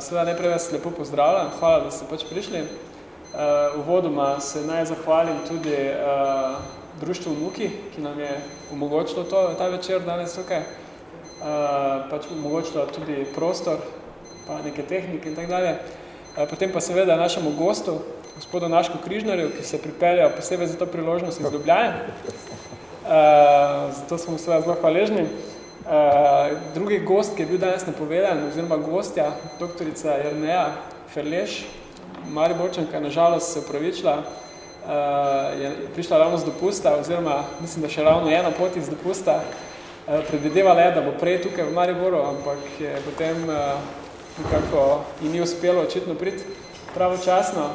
seveda najprej vas lepo pozdravljam, hvala, da ste pač prišli. Uh, uvodoma se naj zahvalim tudi uh, društvu Muki, ki nam je omogočilo to, ta večer danes tukaj. Uh, pač omogočilo tudi prostor, pa neke tehnike in tak dalje. Uh, potem pa seveda našemu gostu, gospodu Naško Križnarju, ki se pripeljal posebej za to priložnost iz Ljubljane. Uh, zato smo seveda zelo hvaležni. Uh, drugi gost, ki je bil danes napovedan, oziroma gostja, doktorica Jerneja Ferleš, Mariborčanka, nažalost se upravičila, uh, je prišla ravno z dopusta, oziroma mislim, da še ravno ena pot iz dopusta. Uh, predvidevala je, da bo prej tukaj v Mariboru, ampak je potem uh, nekako in ni uspelo očitno priti pravočasno,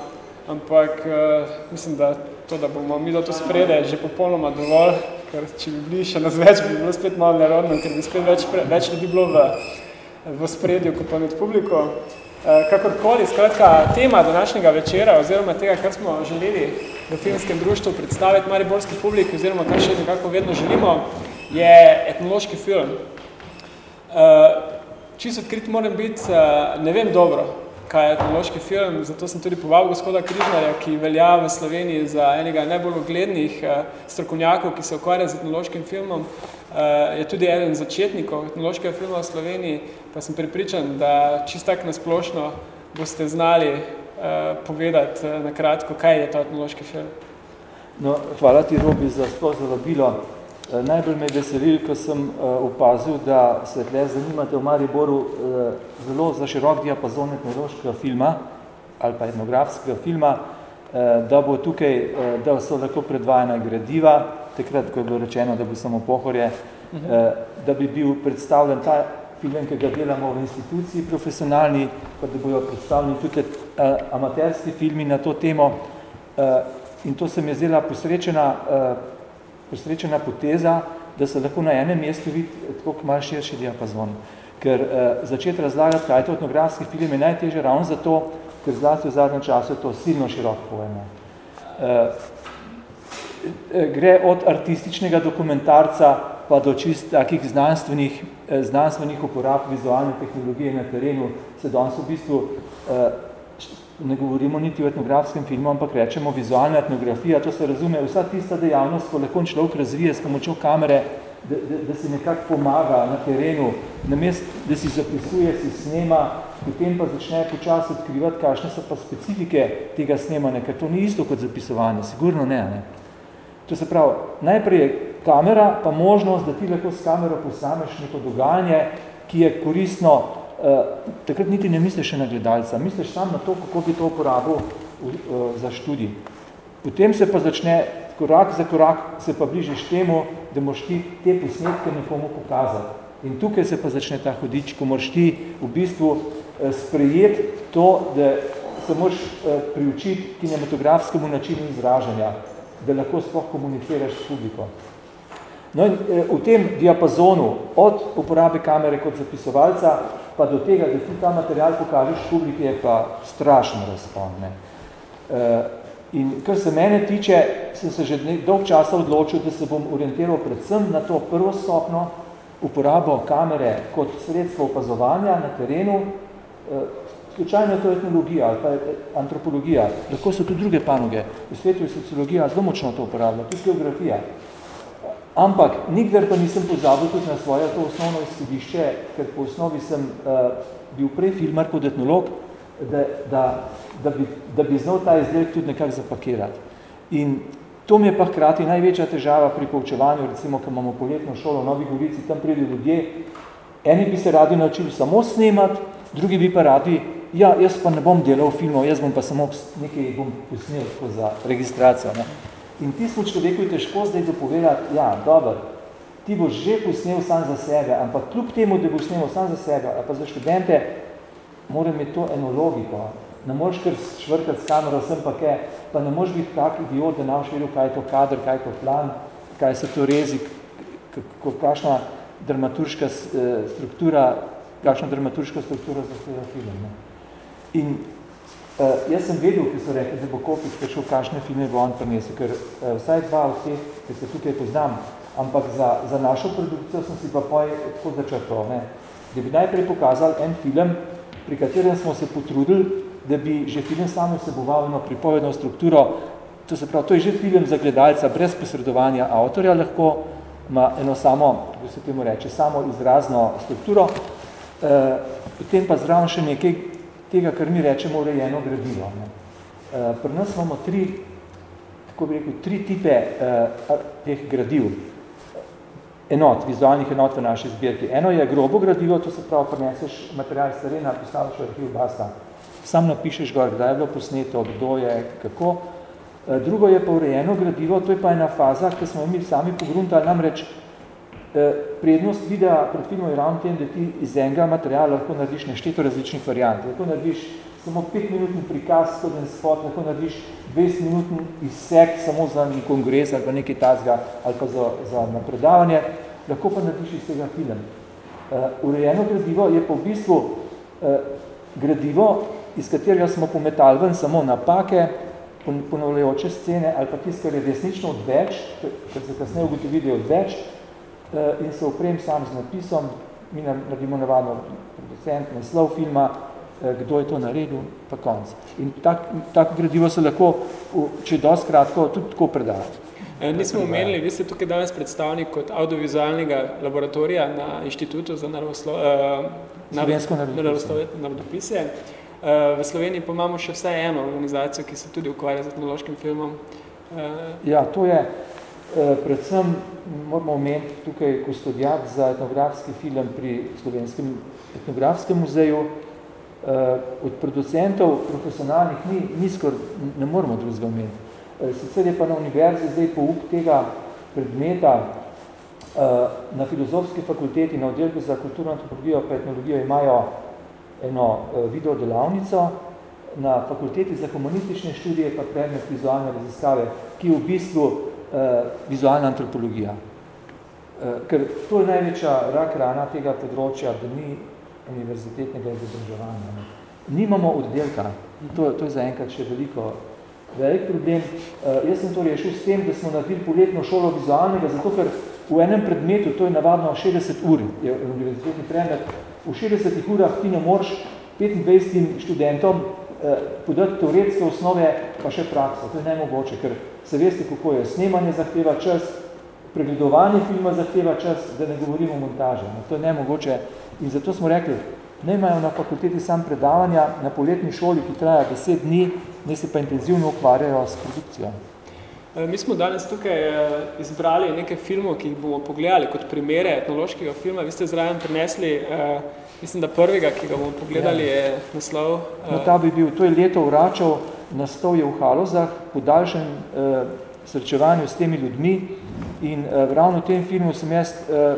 ampak uh, mislim, da to, da bomo mi do to sprede, že popolnoma dovolj, ker če bi bili še nas več, bi bilo spet malo nerodno, ker bi spet več, več ljudi bilo v, v spredju, kot pa med publiko. E, kakorkoli, skratka, tema današnjega večera, oziroma tega, kar smo želeli v filmskem društvu predstaviti mariborski publik, oziroma kar še nekako vedno želimo, je etnološki film. E, čisto odkrit moram biti, e, ne vem dobro, kaj je etnološki film, zato sem tudi povabil gospoda Križnarja, ki velja v Sloveniji za enega najbolj oglednih uh, strokovnjakov, ki se ukvarja z etnološkim filmom. Uh, je tudi eden začetnikov etnološkega filma v Sloveniji, pa sem pripričan, da čist tak nasplošno boste znali uh, povedati na kratko, kaj je to etnološki film. No, hvala ti, Robi, za sploh za vabilo. Eh, najbolj me veselil, ko sem uh, opazil, da se tle zanimate v Mariboru uh, zelo za širok diapazon etnološkega filma ali pa etnografskega filma, da bo tukaj, da so lahko predvajana gradiva, takrat, ko je bilo rečeno, da bo samo pohorje, uh, da bi bil predstavljen ta film, ki ga delamo v instituciji profesionalni, pa da bojo predstavljeni tudi uh, amaterski filmi na to temo. In to se mi je zdela posrečena presrečena poteza, da se lahko na enem mestu vidi tako malo širši diapazon. Ker eh, začeti razlagati, kaj je to etnografski film, je najtežje ravno zato, ker zlasti v zadnjem času je to silno širok pojem. Eh, eh, gre od artističnega dokumentarca pa do čist takih znanstvenih, eh, znanstvenih uporab vizualne tehnologije na terenu, se danes v bistvu eh, ne govorimo niti o etnografskem filmu, ampak rečemo vizualna etnografija, to se razume vsa tista dejavnost, ko lahko človek razvije s pomočjo kamere, da, da, da si nekako pomaga na terenu, namest, da si zapisuje, si snema, potem pa začne počas odkrivati, kakšne so pa specifike tega snemanja, ker to ni isto kot zapisovanje, sigurno ne. ne. To se pravi, najprej je kamera, pa možnost, da ti lahko s kamero posameš neko dogajanje, ki je koristno takrat niti ne misliš še na gledalca, misliš sam na to, kako bi to uporabil uh, za študij. Potem se pa začne, korak za korak, se pa bližiš temu, da moraš ti te posnetke nekomu pokazati. In tukaj se pa začne ta hodič, ko moraš ti v bistvu uh, sprejeti to, da se moraš priučiti kinematografskemu načinu izražanja, da lahko sploh komuniciraš s publiko. No in v tem diapazonu od uporabe kamere kot zapisovalca pa do tega, da ti ta material pokažeš publiki, je pa strašno razpon. Ne. E, in kar se mene tiče, sem se že dolg časa odločil, da se bom orientiral predvsem na to prvo stopno uporabo kamere kot sredstvo opazovanja na terenu, e, slučajno je to etnologija ali pa antropologija, lahko so tudi druge panoge, v svetu je sociologija zelo močno to uporablja, tudi geografija. Ampak nikdar pa nisem pozabil tudi na svoje to osnovno izhodišče, ker po osnovi sem uh, bil prej filmar kot etnolog, da, da, da, bi, da bi znal ta izdelek tudi nekako zapakirati. In to mi je pa hkrati največja težava pri poučevanju, recimo, ko imamo poletno šolo v Novi Gorici, tam pridejo ljudje, eni bi se radi naučili samo snemati, drugi bi pa radi, ja, jaz pa ne bom delal filmov, jaz bom pa samo nekaj bom posnel za registracijo. Ne. In tistemu človeku je težko zdaj dopovedati, ja, dobro, ti boš že posnel sam za sebe, ampak kljub temu, da boš snel sam za sebe, ali pa za študente, mora imeti to eno logiko. Ne moreš kar švrkati s kamero, sem pa kaj, pa ne moreš biti tak idiot, da naš vedel, kaj je to kader, kaj je to plan, kaj so to rezi, kakšna dramaturška eh, struktura, kakšna dramaturška struktura za film. Ne. In Uh, jaz sem vedel, ki so rekli, da bo Kopic prišel, kakšne filme bo on prinesel, ker uh, vsaj dva od teh, ki se tukaj poznam, ampak za, za našo produkcijo sem si pa poj tako začrtal, ne? da bi najprej pokazal en film, pri katerem smo se potrudili, da bi že film samo vseboval eno pripovedno strukturo, to se pravi, to je že film za gledalca brez posredovanja avtorja, lahko ima eno samo, kako se temu reče, samo izrazno strukturo, e, potem pa zraven še nekaj tega, kar mi rečemo urejeno gradivo. Ne. E, pri nas imamo tri, tako bi rekel, tri tipe e, teh gradiv, enot, vizualnih enot v naši zbirki. Eno je grobo gradivo, to se pravi, prineseš material s terena, postaviš v arhiv, basta. Sam napišeš gor, kdaj je bilo posneto, kdo je, kako. E, drugo je pa urejeno gradivo, to je pa ena faza, ki smo mi sami pogruntali, namreč prednost videa pred filmom je ravno tem, da ti iz enega materiala lahko narediš nešteto različnih variant. Lahko narediš samo petminutni prikaz, skoden spot, lahko narediš 20 minutni izsek samo za nek kongres ali pa nekaj tazga ali pa za, za napredavanje, lahko pa narediš iz tega film. Uh, urejeno gradivo je pa v bistvu uh, gradivo, iz katerega smo pometali ven samo napake, ponovljajoče scene ali pa tisto, kar je desnično odveč, kar se kasneje ugotovi, da je odveč, uh, in se oprem sam z napisom, mi naredimo navadno producent, naslov filma, Eh, kdo je to naredil, pa konc. In tak, tako gradivo se lahko, če je dosti kratko, tudi tako predavati. E, nismo omenili, vi ste tukaj danes predstavnik kot audiovizualnega laboratorija na Inštitutu za naravoslo, uh, narodopise. Uh, v Sloveniji pa imamo še vsaj eno organizacijo, ki se tudi ukvarja z etnološkim filmom. Uh, ja, to je predvsem, moramo omeniti tukaj kustodijat za etnografski film pri Slovenskem etnografskem muzeju, uh, od producentov profesionalnih ni, ni skor, ne moramo drugega omeniti. Uh, sicer je pa na univerzi zdaj pouk tega predmeta na filozofski fakulteti, na oddelku za kulturno antropologijo pa etnologijo imajo eno video delavnico, na fakulteti za humanistične študije pa predmet vizualne raziskave, ki v bistvu vizualna antropologija. Uh, ker to je največja rak rana tega področja, da ni univerzitetnega izobraževanja. Nimamo oddelka, to, to je zaenkrat še veliko velik problem. Uh, jaz sem to rešil s tem, da smo naredili poletno šolo vizualnega, zato ker v enem predmetu, to je navadno 60 ur, je univerzitetni predmet, v 60 urah ti ne moreš 25 študentom podati teoretske osnove, pa še prakso. To je nemogoče, ker se veste, kako je. Snemanje zahteva čas, pregledovanje filma zahteva čas, da ne govorimo o montaže. No, to je nemogoče In zato smo rekli, ne imajo na fakulteti sam predavanja, na poletni šoli, ki traja deset dni, ne se pa intenzivno ukvarjajo s produkcijo. E, mi smo danes tukaj e, izbrali nekaj filmov, ki jih bomo pogledali kot primere etnološkega filma. Vi ste zraven prinesli, e, mislim, da prvega, ki ga bomo pogledali, ja. je naslov. No, ta bi bil, to je leto vračal, naslov je v Halozah, po daljšem eh, srečevanju s temi ljudmi in eh, ravno v tem filmu sem jaz eh,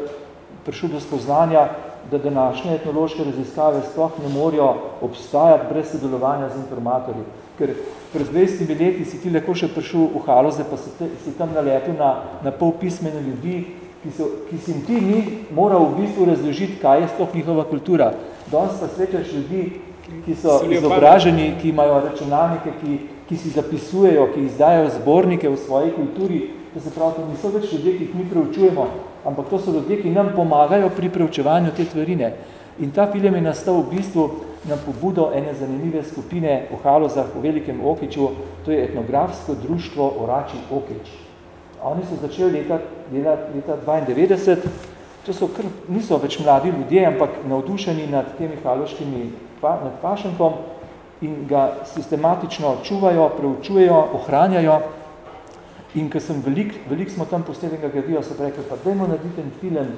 prišel do spoznanja, da današnje etnološke raziskave sploh ne morajo obstajati brez sodelovanja z informatorji. Ker pred 20 leti si ti lahko še prišel v Haloze, pa si, te, si tam naletel na, na pol pismene ljudi, ki, so, ki si ti ni moral v bistvu razložiti, kaj je sploh njihova kultura. Danes pa srečaš ljudi, ki so izobraženi, ki imajo računalnike, ki, ki si zapisujejo, ki izdajajo zbornike v svoji kulturi, to se pravi, to niso več ljudje, ki jih mi preučujemo, ampak to so ljudje, ki nam pomagajo pri preučevanju te tvarine. In ta film je nastal v bistvu na pobudo ene zanimive skupine v Halozah v Velikem Okiču, to je etnografsko društvo Orači Okič. Oni so začeli leta, leta 92, to so kar, niso več mladi ljudje, ampak navdušeni nad temi haloškimi, nad fašenkom in ga sistematično čuvajo, preučujejo, ohranjajo In ko sem velik, velik smo tam posebnega gradiva, so rekli, pa dajmo narediti en film,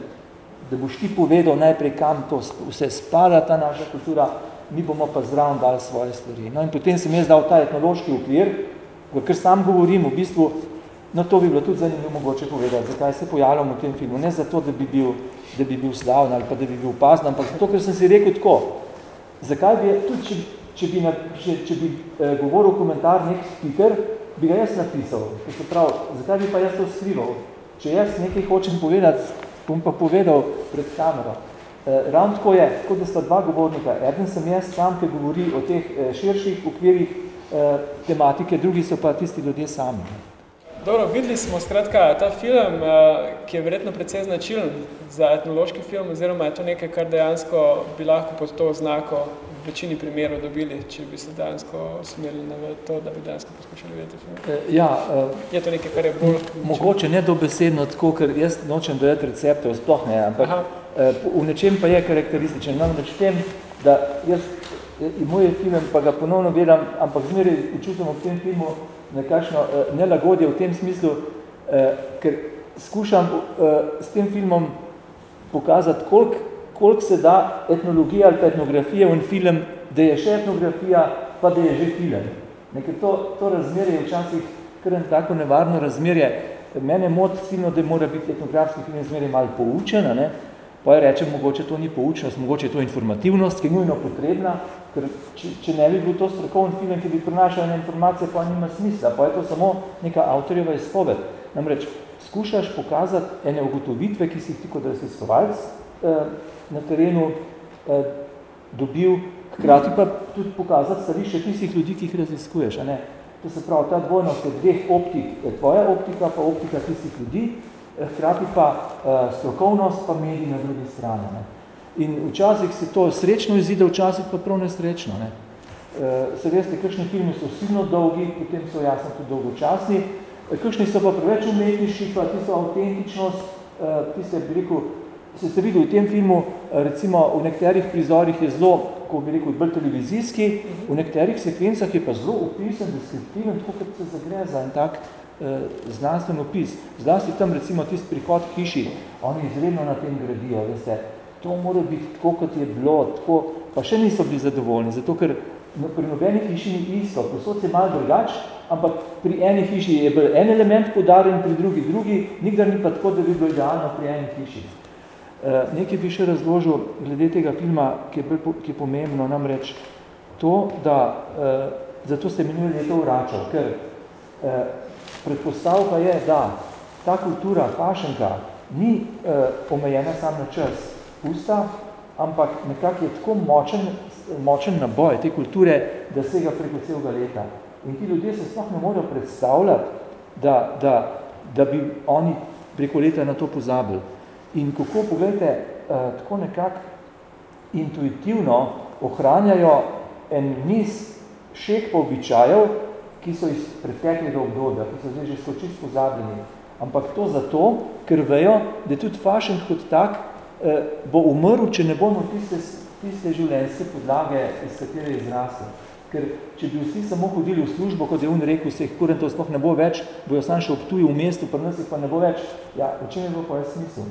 da boš ti povedal najprej, kam to vse spada, ta naša kultura, mi bomo pa zraven dali svoje stvari. No in potem sem jaz dal ta etnološki okvir, v kar sam govorim, v bistvu, no to bi bilo tudi zanimivo mogoče povedati, zakaj se pojavljam v tem filmu. Ne zato, da bi bil, da bi bil slavn ali pa da bi bil upazn, ampak zato, ker sem si rekel tako, zakaj bi, tudi če, če bi, na, če, če bi eh, govoril komentar nek speaker, bi ga jaz napisal. Se pravi, zakaj bi pa jaz to skrival? Če jaz nekaj hočem povedati, bom pa povedal pred kamero. Eh, ravno tako je, tako da sta dva govornika. Eden sem jaz sam, ki govori o teh eh, širših okvirih eh, tematike, drugi so pa tisti ljudje sami. Dobro, videli smo skratka ta film, eh, ki je verjetno precej značilen za etnološki film, oziroma je to nekaj, kar dejansko bi lahko pod to znako večini primerov dobili, če bi se dejansko smerili na to, da bi dejansko poskušali videti film. E, ja, uh, je to nekaj, kar je bolj... Mogoče ne dobesedno tako, ker jaz nočem dojeti receptov, sploh ne, ampak uh, v nečem pa je karakterističen. Namreč tem, da jaz in moj film, pa ga ponovno gledam, ampak zmeraj čutim v tem filmu nekakšno uh, nelagodje v tem smislu, uh, ker skušam uh, s tem filmom pokazati, koliko koliko se da etnologija ali pa etnografija v en film, da je še etnografija, pa da je že film. Nekaj to, to razmerje je včasih kar tako nevarno razmerje. Mene moti silno, da mora biti etnografski film zmeraj malo poučen, ne? pa je rečem, mogoče to ni poučnost, mogoče je to informativnost, ki je nujno potrebna, ker če, če ne bi bil to strokovni film, ki bi prinašal informacije, pa nima smisla, pa je to samo neka avtorjeva izpoved. Namreč, skušaš pokazati ene ugotovitve, ki si jih ti kot raziskovalc eh, na terenu eh, dobil, hkrati pa tudi pokazati stališče tistih ljudi, ki jih raziskuješ. A ne? To se pravi, ta dvojnost je dveh optik, je tvoja optika, pa optika tistih ljudi, eh, hkrati pa eh, strokovnost, pa medij na drugi strani. Ne? In včasih se to srečno izide, včasih pa prav nesrečno. Ne? Eh, se veste, kakšni filmi so silno dolgi, potem so jasno tudi dolgočasni, eh, kakšni so pa preveč umetniški, pa tisto autentičnost, eh, tiste, bi rekel, se ste videli v tem filmu, recimo v nekaterih prizorih je zelo, ko bi rekel, bolj televizijski, v nekaterih sekvencah je pa zelo opisen, deskriptiven, tako kot se zagre za en tak znanstven opis. Zlasti tam recimo tist prihod hiši, oni izredno na tem gradijo, veste, to mora biti tako, kot je bilo, tako, pa še niso bili zadovoljni, zato ker no, pri nobeni hiši ni isto, posod se malo drugač, ampak pri eni hiši je bil en element podarjen, pri drugi drugi, nikdar ni pa tako, da bi bilo idealno pri eni hiši. Eh, nekaj bi še razložil glede tega filma, ki je, ki je pomembno, namreč to, da eh, zato ste minuli leto vračal, ker eh, predpostavka je, da ta kultura fašenka ni eh, omejena sam na čas usta, ampak nekako je tako močen, močen naboj te kulture, da sega preko celega leta. In ti ljudje se sploh ne morajo predstavljati, da, da, da bi oni preko leta na to pozabili. In kako, pogledajte, eh, tako nekako intuitivno ohranjajo en niz šek običajev, ki so iz preteklega obdobja, ki so zdaj že skočit pozabljeni. Ampak to zato, ker vejo, da tudi fašen kot tak bo umrl, če ne bomo tiste, tiste življenjske podlage, iz katere je izrasel. Ker če bi vsi samo hodili v službo, kot je on rekel, se jih kurentov sploh ne bo več, bojo sam še obtuji v mestu, pa nas pa ne bo več. Ja, o čem je bilo pa je smisel?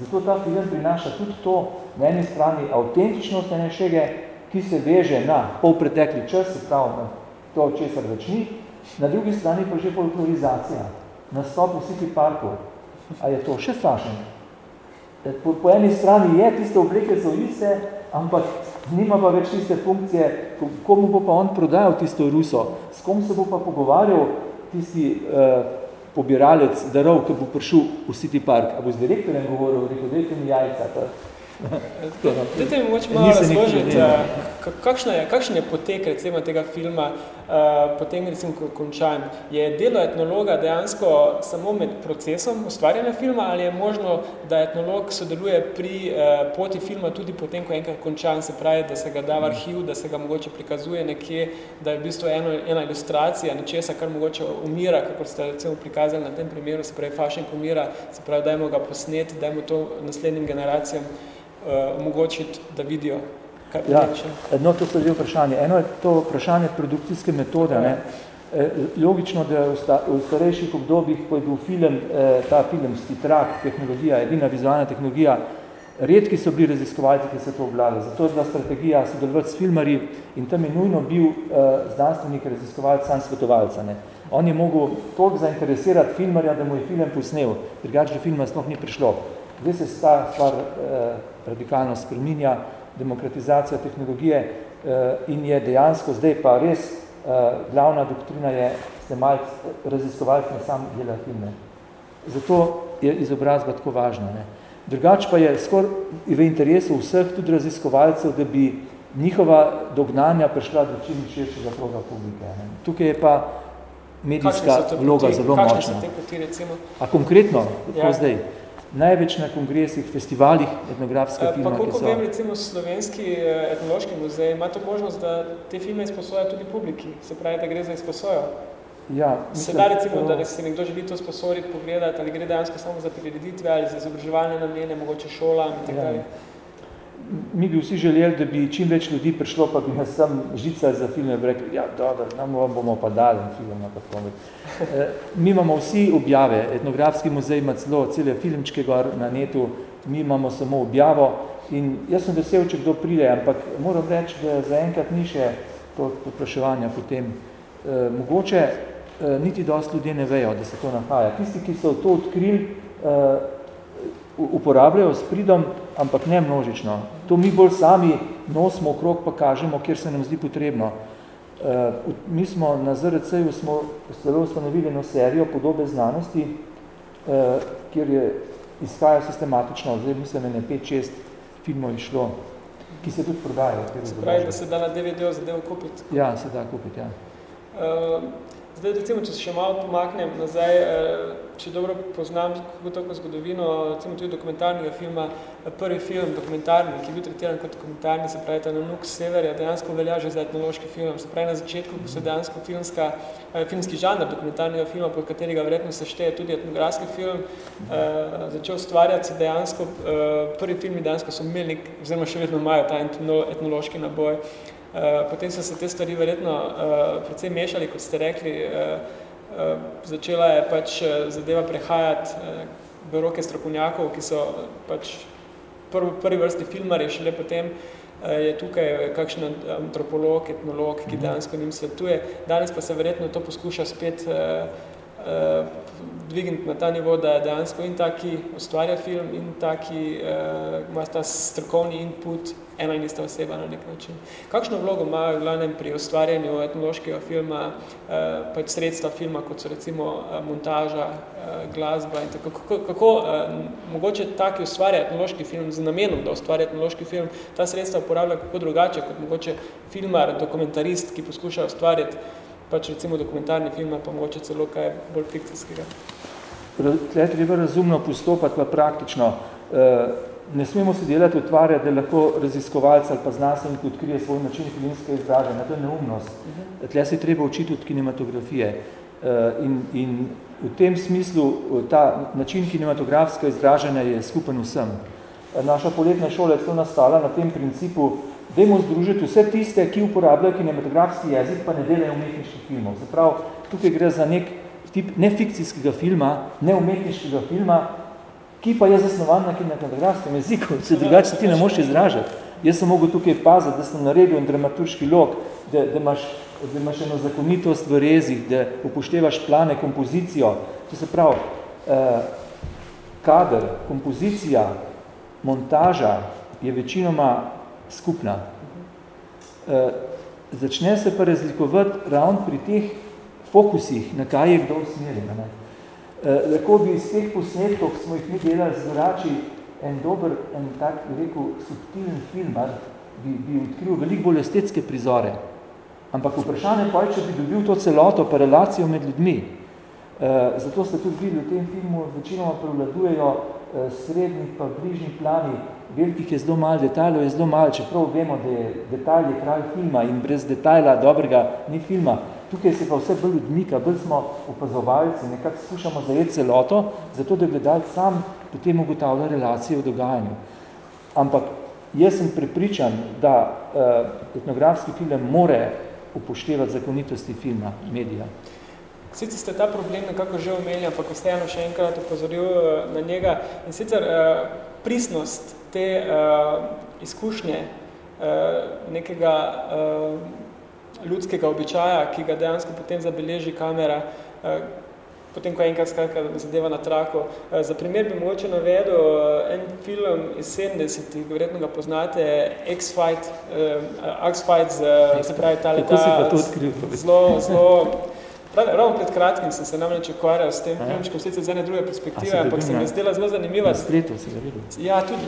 Zato ta film prinaša tudi to, na eni strani avtentičnost ene šege, ki se veže na polpretekli čas, se pravi na to, česar več ni, na drugi strani pa že folklorizacija, nastop v City Parku. A je to še fašen? E, po, po eni strani je, tiste obleke so iste, ampak nima pa več tiste funkcije, komu bo pa on prodajal tisto Ruso, s kom se bo pa pogovarjal tisti uh, pobiralec darov, ki bo prišel v City Park. A bo z direktorem govoril, rekel, dajte mi jajca. Dajte mi moč malo razložiti, eh, kakšen je, kakšen je potek recimo tega filma, uh, potem recimo končan. Je delo etnologa dejansko samo med procesom ustvarjanja filma ali je možno, da etnolog sodeluje pri uh, poti filma tudi potem, ko je enkrat končan, se pravi, da se ga da v arhiv, da se ga mogoče prikazuje nekje, da je v bistvu eno, ena ilustracija nečesa, kar mogoče umira, kako ste recimo prikazali na tem primeru, se pravi, fašen umira, se pravi, dajmo ga posneti, dajmo to naslednjim generacijam uh, omogočiti, da vidijo, ja, no, to so dve vprašanje. Eno je to vprašanje produkcijske metode. Ne? E, logično, da v, sta, v starejših obdobjih, ko je bil film, eh, ta filmski trak, tehnologija, edina vizualna tehnologija, redki so bili raziskovalci, ki se to obvladali. Zato je bila strategija sodelovati s filmarji in tam je nujno bil eh, znanstvenik raziskovalc sam svetovalca. Ne? On je mogel toliko zainteresirati filmarja, da mu je film posnel, drugače do filma sploh ni prišlo. Zdaj se ta stvar eh, radikalno spreminja, demokratizacija tehnologije eh, in je dejansko zdaj pa res eh, glavna doktrina je, ste malo raziskovali, ne sam dela filme. Zato je izobrazba tako važna. Ne. Drugač pa je skor v interesu vseh tudi raziskovalcev, da bi njihova dognanja prišla do čim širšega kroga publike. Ne. Tukaj je pa medijska vloga zelo močna. Poti, recimo? A konkretno, ja. zdaj? Največ na kongresih, festivalih etnografskega filma, Pa koliko vem, recimo slovenski etnološki muzej ima to možnost, da te filme izposoja tudi publiki, se pravi, da gre za izposojo? Ja, mislim, se da recimo, da se nekdo želi to sposoditi, pogledati, ali gre dejansko samo za prireditve ali za izobraževalne namene, mogoče šolam in tako ja. Mi bi vsi želeli, da bi čim več ljudi prišlo, pa bi nas tam žica za filme rekli, ja, dobro, nam bomo pa dali film. Pa e, mi imamo vsi objave, etnografski muzej ima celo cele filmčke gor na netu, mi imamo samo objavo in jaz sem vesel, če kdo pride, ampak moram reči, da zaenkrat ni še to popraševanja potem. E, mogoče Eh, niti dosti ljudje ne vejo, da se to nahaja. Tisti, ki so to odkrili, eh, uporabljajo s pridom, ampak ne množično. To mi bolj sami nosimo okrog, pa kažemo, kjer se nam zdi potrebno. Eh, mi smo na ZRC-ju smo celo ustanovili eno serijo podobe znanosti, kjer je izhaja sistematično, zdaj mislim, ne 5-6 filmov je šlo, ki se tudi prodajajo. Se pravi, da se da na DVD-o zadevo kupiti? Ja, se da kupiti, ja. Uh, Zdaj, recimo, če se še malo pomaknem nazaj, eh, če dobro poznam tako zgodovino, recimo tudi dokumentarnega filma, eh, prvi film dokumentarni, ki je bil tretiran kot dokumentarni, se pravi ta Nanuk Severja, dejansko velja že za etnološki film. Se pravi, na začetku, ko se dejansko filmska, eh, filmski žanr dokumentarnega filma, pod katerega verjetno se šteje tudi etnografski film, začel ustvarjati se dejansko, prvi filmi dejansko so imeli nek, oziroma še vedno imajo ta etnološki naboj. Eh, potem so se te stvari verjetno uh, precej mešali, kot ste rekli. Uh, uh, začela je pač zadeva prehajati uh, v roke strokovnjakov, ki so pač prvi, prvi vrsti filmari, šele potem uh, je tukaj kakšen antropolog, etnolog, ki mhm. dejansko njim svetuje. Danes pa se verjetno to poskuša spet uh, uh, dvigniti na ta nivo, da je dejansko in taki ustvarja film in taki uh, ima ta strokovni input ena in ista oseba na nek način. Kakšno vlogo ima glavnem pri ustvarjanju etnološkega filma, uh, pač sredstva filma, kot so recimo uh, montaža, uh, glasba in tako. Kako, kako uh, mogoče taki ustvarja etnološki film z namenom, da ustvarja etnološki film, ta sredstva uporablja kako drugače, kot mogoče filmar, dokumentarist, ki poskuša ustvarjati pač recimo dokumentarni film, pa mogoče celo kaj bolj fikcijskega. Tle treba razumno postopati, pa praktično. Eh, ne smemo se delati utvarjati, da lahko raziskovalc ali pa znanstvenik odkrije svoj način filmske izražanja. To je neumnost. Mhm. Tle se treba učiti od kinematografije. Eh, in, in v tem smislu eh, ta način kinematografskega izražanja je skupen vsem. Naša poletna šola je nastala na tem principu, dajmo združiti vse tiste, ki uporabljajo kinematografski jezik, pa ne delajo umetniških filmov. Se pravi, tukaj gre za nek tip nefikcijskega filma, neumetniškega filma, ki pa je zasnovan na kinematografskem jeziku, se drugače ti ne moš izražati. Jaz sem mogel tukaj paziti, da sem naredil en dramaturški lok, da, da, imaš, da imaš eno zakonitost v rezih, da upoštevaš plane, kompozicijo. To se pravi, eh, kader, kompozicija, montaža je večinoma skupna. Eh, začne se pa razlikovati ravno pri teh fokusih, na kaj je kdo usmerjen. Eh, lahko bi iz teh posnetkov, ki smo jih mi delali z vrači, en dober, en tak, rekel, subtilen filmar, bi, bi odkril veliko bolj estetske prizore. Ampak vprašanje pa je, če bi dobil to celoto pa relacijo med ljudmi. E, zato ste tudi videli v tem filmu, večinoma prevladujejo e, srednji pa bližnji plani, velikih je zelo malo, detajlov je zelo malo, čeprav vemo, da je detajl je kralj filma in brez detajla dobrega ni filma. Tukaj se pa vse bolj odmika, bolj smo opazovalci, nekako skušamo zajeti celoto, zato da gledalc sam potem ugotavlja relacije v dogajanju. Ampak jaz sem prepričan, da uh, etnografski film more upoštevati zakonitosti filma, medija. Sicer ste ta problem nekako že omenili, ampak ste še enkrat upozoril eh, na njega. In sicer uh, pristnost te uh, izkušnje uh, nekega uh, ljudskega običaja, ki ga dejansko potem zabeleži kamera, uh, potem, ko enkrat skratka zadeva na traku. Uh, za primer bi mogoče navedel uh, en film iz 70-ih, verjetno ga poznate, X-Fight, uh, X-Fight, se pravi ta leta, zelo, zelo Ravno pred kratkim sem se namreč ukvarjal s tem filmčkom, sicer z ene druge perspektive, ampak se mi je zdela zelo zanimiva. Na spletu se ga videl. Ja, tudi.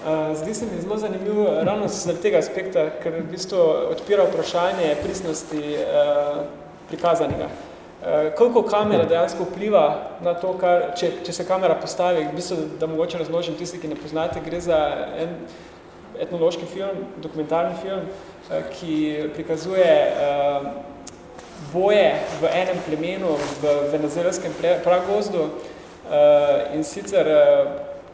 Uh, zdi se mi zelo zanimiv ravno z tega aspekta, ker v bistvu odpira vprašanje prisnosti uh, prikazanega. Uh, koliko kamera dejansko vpliva na to, kar, če, če se kamera postavi, v bistvu, da mogoče razložim tisti, ki ne poznate, gre za en etnološki film, dokumentarni film, ki prikazuje boje v enem plemenu v venezuelskem pragozdu in sicer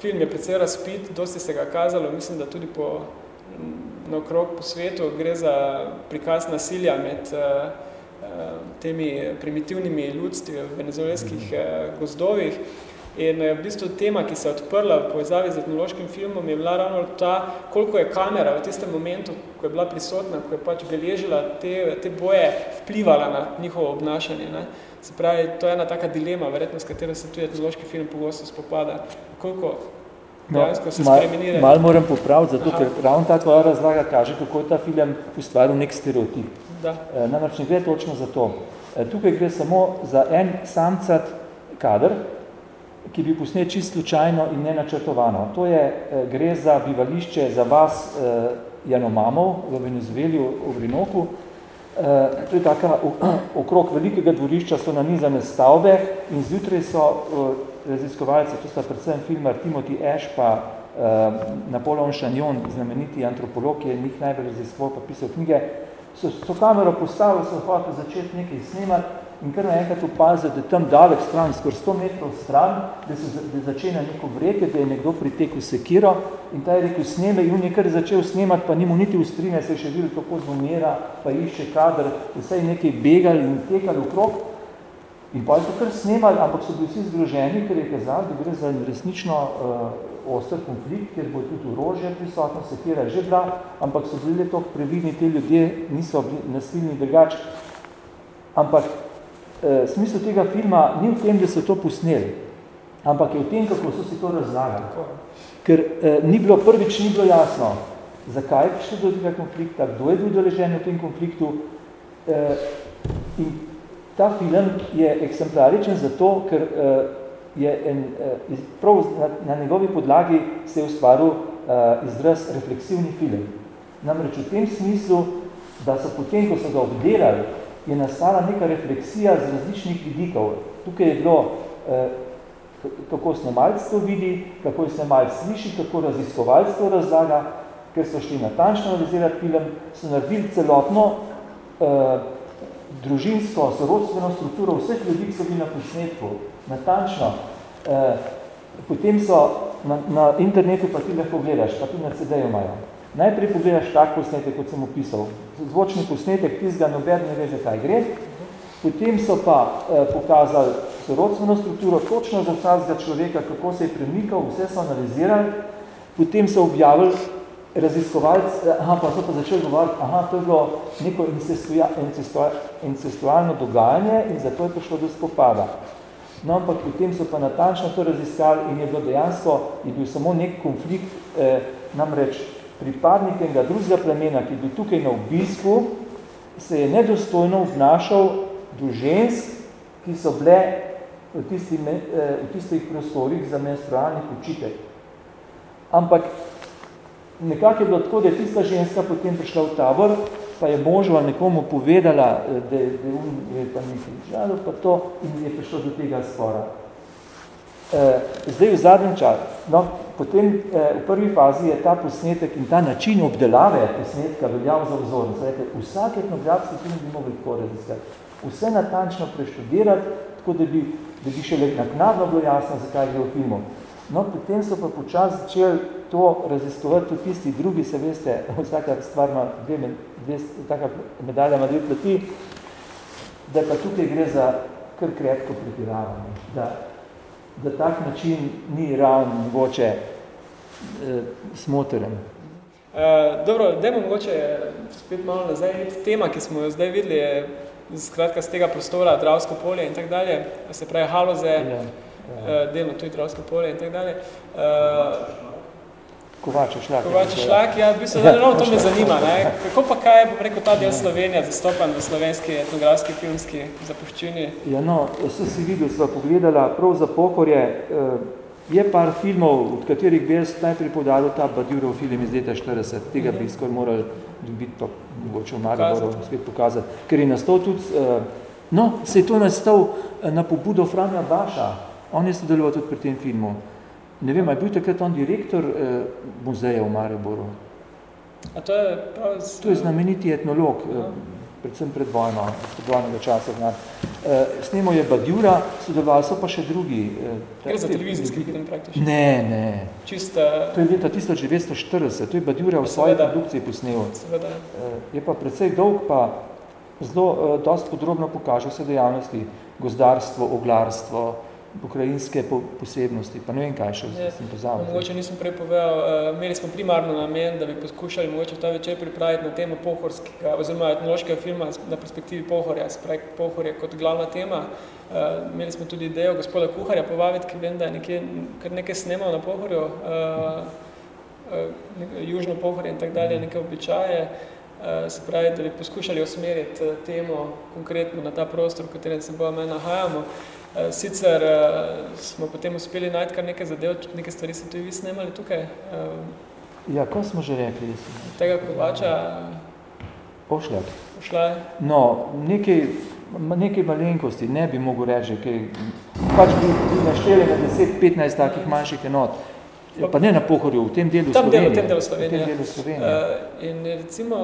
film je precej razpit, dosti se ga kazalo, mislim, da tudi po, na okrog po svetu gre za prikaz nasilja med uh, temi primitivnimi ljudstvi v venezuelskih eh, gozdovih. In v bistvu tema, ki se je odprla v povezavi z etnološkim filmom, je bila ravno ta, koliko je kamera v tistem momentu, ko je bila prisotna, ko je pač beležila te, te boje, vplivala na njihovo obnašanje. Ne. Se pravi, to je ena taka dilema, verjetno, s katero se tudi etnološki film pogosto spopada. Koliko No, mal, mal moram popraviti, zato Aha. ker ravno ta tvoja razlaga kaže, kako je ta film ustvaril nek stereotip. Da. E, namreč ne gre točno za to. E, tukaj gre samo za en samcat kader, ki bi posnet čist slučajno in nenačrtovano. To je, e, gre za bivališče za vas e, Janomamov v Venezueli v Brinoku. E, to je taka, okrog velikega dvorišča so nanizane stavbe in zjutraj so e, raziskovalci, to sta predvsem filmar Timothy Ash pa uh, Napoleon Chagnon, znameniti antropolog, ki je njih najbolj raziskoval pa pisal knjige, so, so kamero postavili, so hoteli začeti nekaj snemati in kar naenkrat opazijo, da tam dalek stran, skor 100 metrov stran, da se da začenja neko vreke, da je nekdo pritekel sekiro in ta je rekel sneme in on je kar začel snemati, pa ni mu niti ustrine, se je še videl, kako zbomira, pa išče kader, vse je nekaj begali in tekali okrog In pa so kar snemali, ampak so bili vsi zgroženi, ker je kazali, da gre za resnično uh, oster konflikt, kjer bo tudi orožje prisotno, sekira je že bila, ampak so bili to previdni, te ljudje niso nasilni drugač. Ampak uh, smisel tega filma ni v tem, da so to posneli, ampak je v tem, kako so si to razlagali. Ker uh, ni bilo, prvič ni bilo jasno, zakaj je prišlo do tega konflikta, kdo je bil doležen v tem konfliktu uh, in Ta film je eksemplaričen zato, ker uh, je en, uh, prav na, na njegovi podlagi se je ustvaril uh, izraz refleksivni film. Namreč v tem smislu, da so potem, ko so ga obdelali, je nastala neka refleksija z različnih vidikov. Tukaj je bilo, uh, kako snemalc to vidi, kako je snemalc sliši, kako raziskovalc to razlaga, ker so šli natančno analizirati film, so naredili celotno uh, družinsko, sorodstveno strukturo vseh ljudi, ki so bili na posnetku, natančno. Eh, potem so na, na internetu pa ti lahko gledaš, pa tudi na CD-ju imajo. Najprej pogledaš tak posnetek, kot sem opisal. Zvočni posnetek, tizga noben ne ve, kaj gre. Potem so pa eh, pokazali sorodstveno strukturo, točno za vsakega človeka, kako se je premikal, vse so analizirali. Potem so objavili raziskovalc, eh, aha, pa so pa začeli govoriti, aha, to je bilo neko incestualno dogajanje in zato je prišlo do spopada. No, ampak potem so pa natančno to raziskali in je bilo dejansko, je bil samo nek konflikt, eh, namreč pripadnik enega drugega plemena, ki je bil tukaj na obisku, se je nedostojno obnašal do žensk, ki so bile v, tisti, eh, v tistih prostorih za menstrualni počitek. Ampak nekako je bilo tako, da je tista ženska potem prišla v tabor, pa je možo nekomu povedala, eh, da, da on je pa nekaj žalil, pa to in je prišlo do tega spora. E, zdaj v zadnjem času, no, potem e, v prvi fazi je ta posnetek in ta način obdelave posnetka veljal za vzornost. Vsak etnografski film bi mogli tako raziskati. Vse natančno preštudirati, tako da bi, da bi še naknadno bilo jasno, zakaj gre v filmu. No, potem so pa počas začeli to raziskovati tudi tisti drugi, se veste, vsaka stvar ima dve, dve, taka medalja ima dve plati, da pa tukaj gre za kar krepko pretiravanje, da, da tak način ni ravno mogoče eh, smoteren. Uh, dobro, dajmo mogoče spet malo nazaj. Tema, ki smo jo zdaj videli, je skratka z tega prostora, Dravsko polje in tak dalje, se pravi Haloze, ja, ja. Uh, delno tudi Dravsko polje in tak dalje. Uh, Kovače šlak. Kovače šlak, ja, v bistvu, da ravno to me zanima, ne? Kako pa kaj je, rekel, ta del Slovenija zastopan v slovenski etnografski filmski zapuščini? Ja, no, so si videl, sva pogledala, prav za pokorje, eh, je par filmov, od katerih bi jaz najprej podaril ta Badjurov film iz leta 40, tega bi skoraj morali biti pa mogoče v Mariboru spet pokazati, ker je nastal tudi uh, No, se je to nastal eh, na pobudo Franja Baša. On je sodeloval tudi pri tem filmu. Ne vem, je bil takrat on direktor eh, muzeja v Mariboru? A to je prav... To je znameniti etnolog, eh, predvsem pred vojno, pred vojnega časa. Eh, snemal je Badjura, sodelovali so pa še drugi. Eh, Gre za televizijski film praktično? Ne, ne. Čista... To je leta 1940, to je Badjura v svoji produkciji posnel. Seveda. Eh, je pa precej dolg, pa zelo uh, dost podrobno pokaže vse dejavnosti, gozdarstvo, oglarstvo, pokrajinske po, posebnosti, pa ne vem kaj še, je, sem pozabil. Mogoče nisem prej povedal, uh, imeli smo primarno namen, da bi poskušali mogoče ta večer pripraviti na temo pohorskega oziroma etnološkega filma na perspektivi pohorja, sprek pohorje kot glavna tema. Uh, imeli smo tudi idejo gospoda kuharja povabiti, ki vem, da je nekje, kar nekaj snemal na pohorju, uh, uh, južno pohorje in tak dalje, neke običaje. Uh, se pravi, da bi poskušali osmeriti temo konkretno na ta prostor, v katerem se bojo nahajamo. Uh, sicer uh, smo potem uspeli najti kar nekaj zadev, tudi nekaj stvari ste tudi vi snemali tukaj. Uh, ja, ko smo že rekli? Tega kovača. Pošljak. Pošljak. No, nekaj, nekaj malenkosti, ne bi mogel reči, kaj, pač bi, bi našteli na 10-15 takih manjših enot. Pa, ne na pohorju, v tem delu Slovenije. Delu, v tem delu Slovenije. V tem delu Slovenije. Uh, in recimo,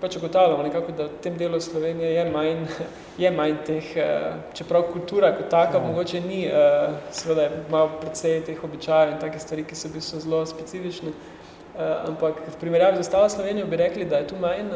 pač ugotavljamo nekako, da v tem delu Slovenije je manj, je manj teh, uh, čeprav kultura kot taka, ja. mogoče ni, uh, seveda je malo predvsej teh običajev in take stvari, ki so v bistvu zelo specifične. Uh, ampak v primerjavi z ostalo Slovenijo bi rekli, da je tu manj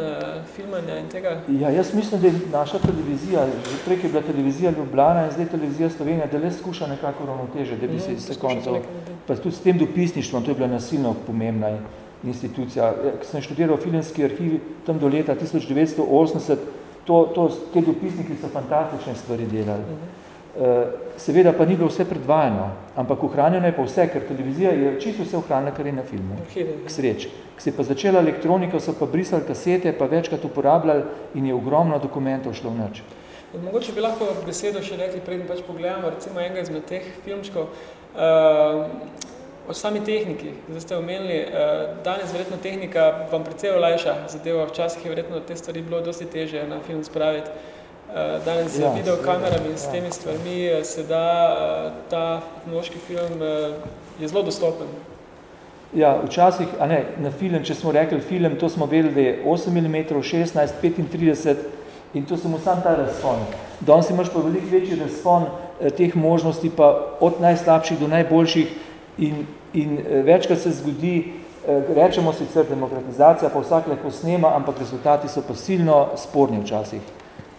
filmanja in tega? Ja, jaz mislim, da je naša televizija, že prej je bila televizija Ljubljana in zdaj televizija Slovenija, da le skuša nekako ravnoteže, da bi mm, se se koncev, pa tudi s tem dopisništvom, to je bila nasilno pomembna institucija. Ja, ko sem študiral filmski arhiv tam do leta 1980, to, to, te dopisniki so fantastične stvari delali. -hmm. Eh, seveda pa ni bilo vse predvajano, ampak ohranjeno je pa vse, ker televizija je čisto vse ohranjena, kar je na filmu. K sreč. Ko se je pa začela elektronika, so pa brisali kasete, pa večkrat uporabljali in je ogromno dokumentov šlo v noč. Mogoče bi lahko besedo še rekli, preden pač pogledamo recimo enega izmed teh filmčkov, uh, o sami tehniki. Zdaj ste omenili, uh, danes verjetno tehnika vam precej olajša zadeva, včasih je verjetno te stvari bilo dosti teže na film spraviti. Eh, danes z ja, videokamerami in s ja. temi stvarmi eh, se da eh, ta moški film je zelo dostopen. Ja, včasih, a ne, na film, če smo rekli film, to smo vedeli, da je 8 mm, 16, 35 in to samo sam ta razpon. Danes imaš pa veliko večji razpon teh možnosti, pa od najslabših do najboljših in, in večkrat se zgodi, rečemo sicer demokratizacija, pa vsak lahko snema, ampak rezultati so pa silno sporni včasih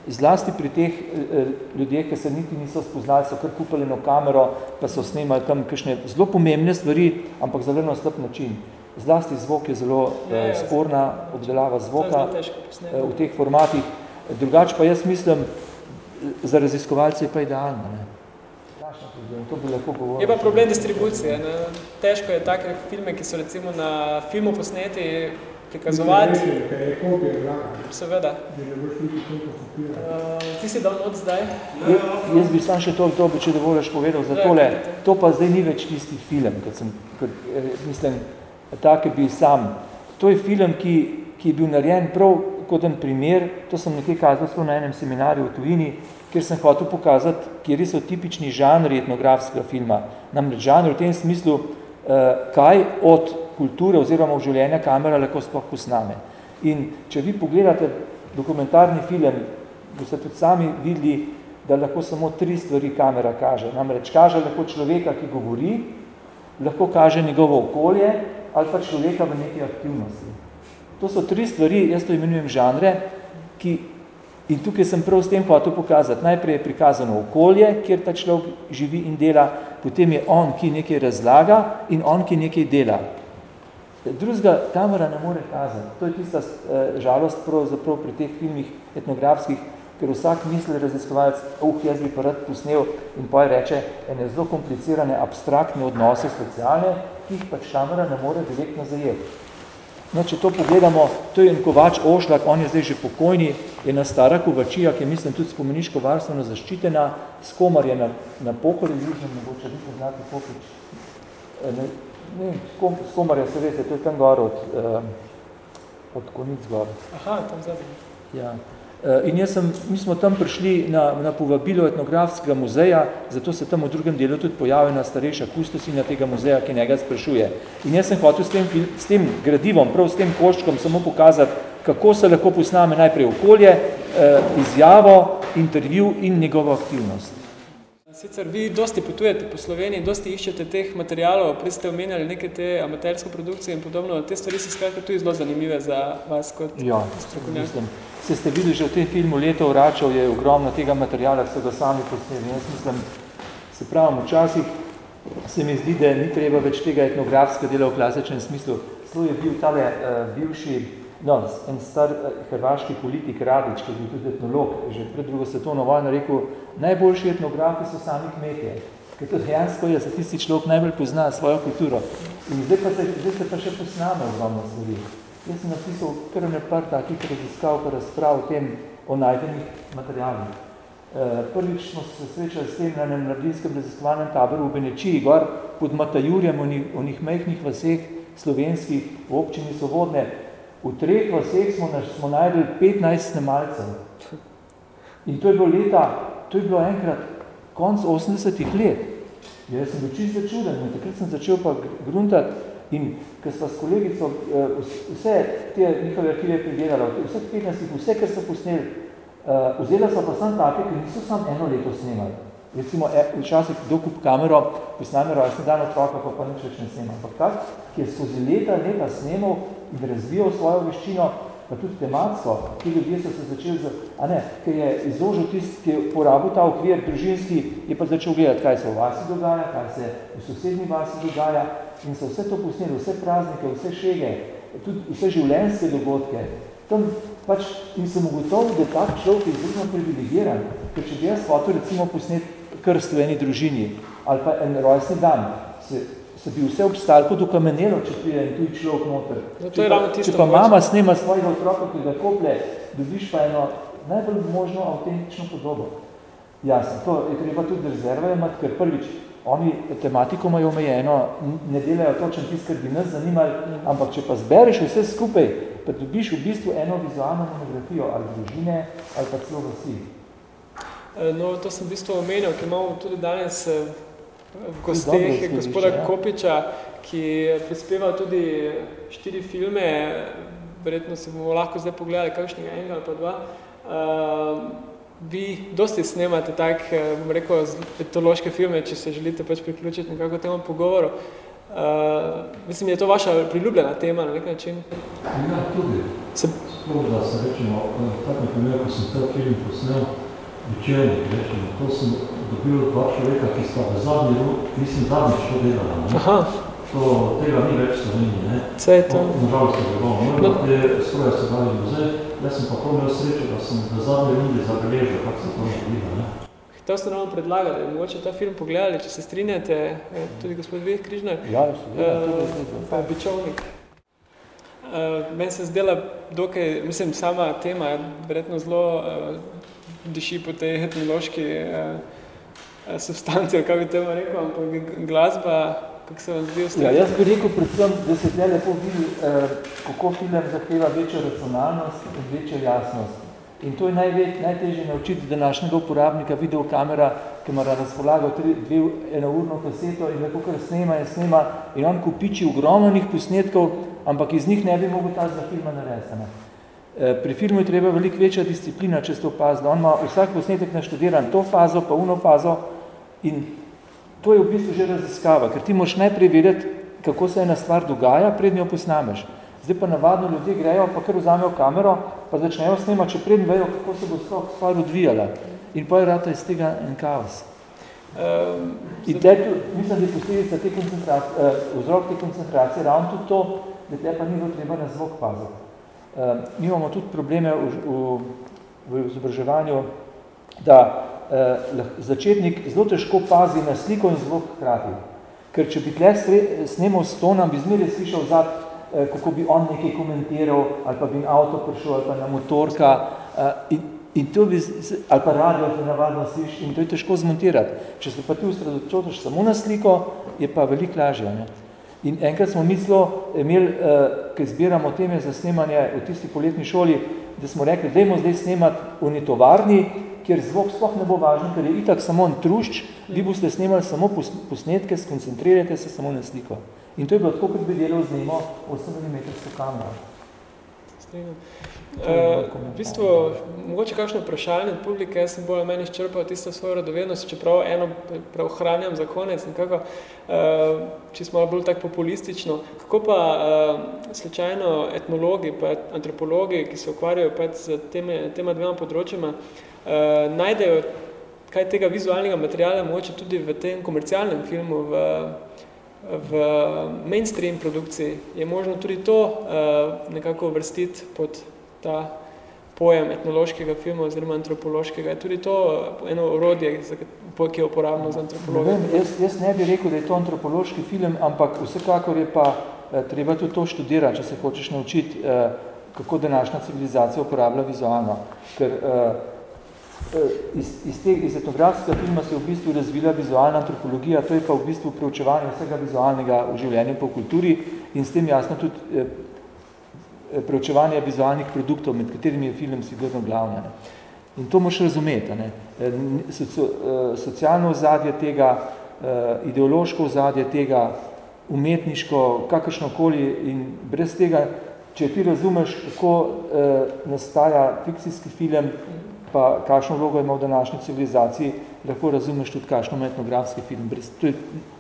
zlasti pri teh eh, ljudeh, ki se niti niso spoznali, so kar kupili na kamero, pa so snemali tam kakšne zelo pomembne stvari, ampak zelo na slab način. Zlasti zvok je zelo eh, sporna, obdelava zvoka eh, v teh formatih. Drugače pa jaz mislim, za raziskovalce je pa idealno. Ne? To bi lahko govoril. Je pa problem distribucije. Ne? Težko je take filme, ki so recimo na filmu posneti, prikazovati. Seveda. Uh, ti si dal not zdaj? Ja, jaz bi sam še to, to bi, če dovoljaš povedal za tole. To pa zdaj ni več tisti film, kot sem, kot, eh, mislim, take bi sam. To je film, ki, ki je bil narejen prav kot en primer, to sem nekaj kazal na enem seminarju v tujini, kjer sem hotel pokazati, kjer so tipični žanri etnografskega filma. Namreč žanr v tem smislu, uh, kaj od kulture oziroma v življenja kamera lahko sploh posname. In če vi pogledate dokumentarni film, boste tudi sami videli, da lahko samo tri stvari kamera kaže. Namreč kaže lahko človeka, ki govori, lahko kaže njegovo okolje ali pa človeka v neki aktivnosti. To so tri stvari, jaz to imenujem žanre, ki, in tukaj sem prav s tem hotel pokazati. Najprej je prikazano okolje, kjer ta človek živi in dela, potem je on, ki nekaj razlaga in on, ki nekaj dela. Drugega kamera ne more kazati. To je tista eh, žalost pravzaprav pri teh filmih etnografskih, ker vsak misli raziskovalec, uh, jaz bi pa rad posnel in poj reče ene zelo komplicirane, abstraktne odnose socialne, ki jih pač kamera ne more direktno zajeti. No, če to pogledamo, to je en kovač Ošlak, on je zdaj že pokojni, je na stara kovačija, ki je mislim tudi spomeniško varstveno zaščitena, skomar je na, na pokorju, južnem, mogoče vi poznate pokrič, eh, ne, skom, skomarja se veste, to je tam gor od, uh, od konic gor. Aha, tam zadnji. Ja. Eh, in jaz sem, mi smo tam prišli na, na povabilo etnografskega muzeja, zato se tam v drugem delu tudi pojavi na starejša kustosina tega muzeja, ki njega sprašuje. In jaz sem hotel s tem, s tem gradivom, prav s tem koščkom samo pokazati, kako se lahko posname najprej okolje, eh, izjavo, intervju in njegovo aktivnost. Sicer vi dosti potujete po Sloveniji, dosti iščete teh materialov, prej ste omenjali neke te amaterske produkcije in podobno, te stvari so skratka tudi zelo zanimive za vas kot ja, strokovnjak. Mislim, Se ste videli že v tem filmu Leto vračal, je ogromno tega materijala, ki so ga sami posneli. Jaz mislim, se pravim, včasih se mi zdi, da ni treba več tega etnografskega dela v klasičnem smislu. Slo je bil tale uh, bivši, no, en star uh, hrvaški politik Radič, ki je bil tudi etnolog, že pred drugo svetovno vojno rekel, najboljši etnografi so sami kmetje. Ker to dejansko je, za tisti človek najbolj pozna svojo kulturo. In zdaj pa se, zdaj se pa še posname ogromno stvari. Jaz sem napisal kar nepar takih raziskav, pa razprav o tem, o najdenih materialih. E, prvič smo se srečali s tem na enem mladinskem raziskovanem taboru v Benečiji, gor pod Matajurjem, v njih mehnih vaseh slovenskih, v občini Sovodne. V treh vaseh smo, smo najdeli 15 snemalcev. In to je bilo leta, to je bilo enkrat konc 80-ih let. Jaz sem bil čisto čuden, takrat sem začel pa gruntati, In ker smo s kolegico eh, vse te njihove arhive pregledali, vse 15, vse, kar so posneli, uh, vzela so pa sam take, ki niso sam eno leto snemali. Recimo, e, včasih dokup kamero, posname rojstni dan otroka, pa pa nič več ne snema. Ampak tak, ki je skozi leta, leta snemal in razvijal svojo veščino, pa tudi tematsko, ti ljudje so se začeli, z, a ne, ker je izložil tist, ki je porabil ta okvir družinski, je pa začel gledati, kaj se v vasi dogaja, kaj se v sosednji vasi dogaja, in so vse to posneli, vse praznike, vse šege, tudi vse življenjske dogodke. Tam pač in sem ugotovil, da tak človek je izredno privilegiran, ker če bi jaz hotel recimo posneti krst v eni družini ali pa en rojstni dan, se, se bi vse obstal kot ukamenelo, če pride en tuj človek noter. No, če, pa, če pa mama snema svojega otroka, ki ga kople, dobiš pa eno najbolj možno avtentično podobo. Jasno, to je treba tudi rezerva imati, ker prvič oni tematiko imajo omejeno, ne delajo točno tist, kar bi nas zanimali, ampak če pa zbereš vse skupaj, pa dobiš v bistvu eno vizualno monografijo ali družine ali pa celo vsi. E, no, to sem v bistvu omenil, ki imamo tudi danes e, v gosteh gospoda ja. Kopiča, ki prispeva tudi štiri filme, verjetno se bomo lahko zdaj pogledali kakšnega enega ali pa dva. Uh, vi dosti snemate tak, bom rekel, etološke filme, če se želite pač priključiti nekako temu pogovoru. Uh, mislim, je to vaša priljubljena tema na nek način? Ja, tudi. Se... Sploh, da se rečemo, tak na primer, ko sem ta film posnel, večernik, rečemo, to sem dobil dva človeka, ki sta v zadnji rok, mislim, zadnji što delala, ne? Aha. To, tega ni več Sloveniji, ne? Vse je to. Nažalost je bilo. No. te stroje se dali muzej, Jaz sem pa to imel srečo, da sem v zadnji rundi zabeležil, kako se to naredilo. Ne? Htel ste nam predlagati, da bi mogoče ta film pogledali, če se strinjate, eh, tudi gospod Vih Križnar. Ja, uh, pa Bičovnik. Uh, meni se zdela dokaj, mislim, sama tema, verjetno zelo uh, diši po tej etnološki uh, substanci, kaj bi temu rekel, ampak glasba kako se vam zdi ja, Jaz bi rekel predvsem, da se zdaj lepo vidi, eh, kako film zahteva večjo racionalnost in večjo jasnost. In to je največ, najtežje naučiti današnjega uporabnika videokamera, ki ima razpolago tri, dve enourno kaseto in lepo kar snema in snema in on kupiči ogromnih posnetkov, ampak iz njih ne bi mogel ta za filma narediti. Eh, pri filmu je treba veliko večja disciplina, če ste opazili. On ima vsak posnetek naštudiran to fazo, pa uno fazo in To je v bistvu že raziskava, ker ti moraš najprej vedeti, kako se ena stvar dogaja, prednjo posnameš. Zdaj pa navadno ljudje grejo, pa kar vzamejo kamero, pa začnejo snemati, če prednjo vejo, kako se bo stvar odvijala. In pa je rata iz tega en kaos. Um, in te, mislim, da je posledica te koncentracije, uh, vzrok te koncentracije ravno tudi to, da te pa ni bilo treba na zvok paziti. Uh, mi imamo tudi probleme v, v, v izobraževanju, da eh, začetnik zelo težko pazi na sliko in zvok hkrati. Ker če bi tle snemal s tonom, bi zmeraj slišal zad, eh, kako bi on nekaj komentiral, ali pa bi avto prišel, ali pa na motorka, eh, in, in to bi, ali pa radio se navadno sliš, in to je težko zmontirati. Če se pa ti usredočotiš samo na sliko, je pa veliko lažje. Ne? In enkrat smo mislo imeli, eh, ki zbiramo teme za snemanje v tisti poletni šoli, da smo rekli, dajmo zdaj snemati v netovarni, kjer zvok sploh ne bo važen, ker je itak samo en trušč, vi boste snemali samo posnetke, skoncentrirajte se samo na sliko. In to je bilo tako, kot bi delal z njemo 8 mm kamero. Uh, v bistvu, mogoče kakšno vprašanje od publike, jaz sem bolj meni izčrpal tisto svojo radovednost, čeprav eno preohranjam za konec, nekako, uh, če smo bolj tako populistično. Kako pa uh, slučajno etnologi pa antropologi, ki se ukvarjajo pa z teme, tema dvema področjama, uh, najdejo kaj tega vizualnega materiala mogoče tudi v tem komercialnem filmu, v v mainstream produkciji? Je možno tudi to uh, nekako vrstiti pod ta pojem etnološkega filma oziroma antropološkega. Je tudi to eno orodje, ki je uporabno za antropologijo. Ne jaz, jaz ne bi rekel, da je to antropološki film, ampak vsekakor je pa eh, treba tudi to študirati, če se hočeš naučiti, eh, kako današnja civilizacija uporablja vizualno. Ker Eh, iz, iz, te, iz etnografskega filma se je v bistvu razvila vizualna antropologija, to je pa v bistvu preučevanje vsega vizualnega v življenju po kulturi in s tem jasno tudi eh, eh preučevanje vizualnih produktov, med katerimi je film sigurno glavna. Ne. In to moš razumeti. Ne. Eh, socio, socialno ozadje tega, ideološko ozadje tega, umetniško, kakršnokoli in brez tega, če ti razumeš, kako eh, nastaja fikcijski film, pa kakšno vlogo ima v današnji civilizaciji, lahko razumeš tudi kakšno etnografski film. To je,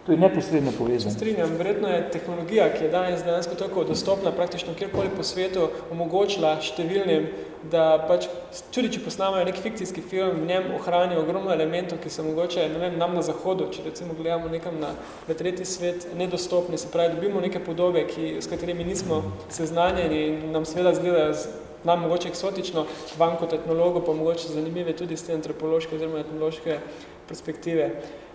to je neposredno povezano. Strinjam, verjetno je tehnologija, ki je danes dejansko tako dostopna praktično kjerkoli po svetu, omogočila številnim, da pač, tudi če posnamajo nek fikcijski film, v njem ohranijo ogromno elementov, ki so mogoče ne vem, nam na zahodu, če recimo gledamo nekam na v tretji svet, nedostopni, se pravi, dobimo neke podobe, ki, s katerimi nismo seznanjeni in nam seveda zgledajo nam mogoče eksotično, vam kot etnologu pa mogoče zanimive tudi z te antropološke oziroma etnološke perspektive.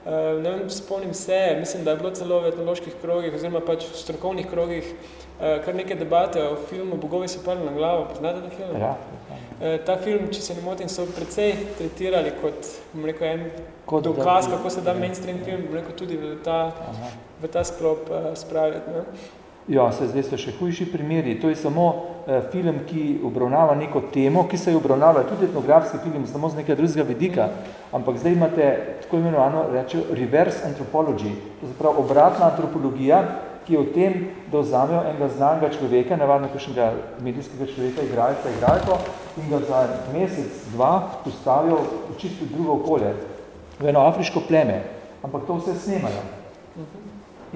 Uh, ne vem, spomnim se, mislim, da je bilo celo v etnoloških krogih oziroma pač v strokovnih krogih uh, kar neke debate o filmu Bogovi so prli na glavo. Poznate ta film? Ja. Uh, ta film, če se ne motim, so precej tretirali kot, bom rekel, en kot dokaz, kako se da mainstream film, bom rekel, tudi v ta, v ta sklop uh, spravljati. Ne? Ja, se zdaj so še hujši primeri. To je samo eh, film, ki obravnava neko temo, ki se je obravnava tudi etnografski film, samo z nekaj drugega vidika, ampak zdaj imate tako imenovano reče reverse anthropology, to je prav obratna antropologija, ki je v tem, da vzamejo enega znanega človeka, navadno kakšnega medijskega človeka, igralca, igralko, in ga za mesec, dva postavijo v čisto drugo okolje, v eno afriško pleme, ampak to vse snemajo.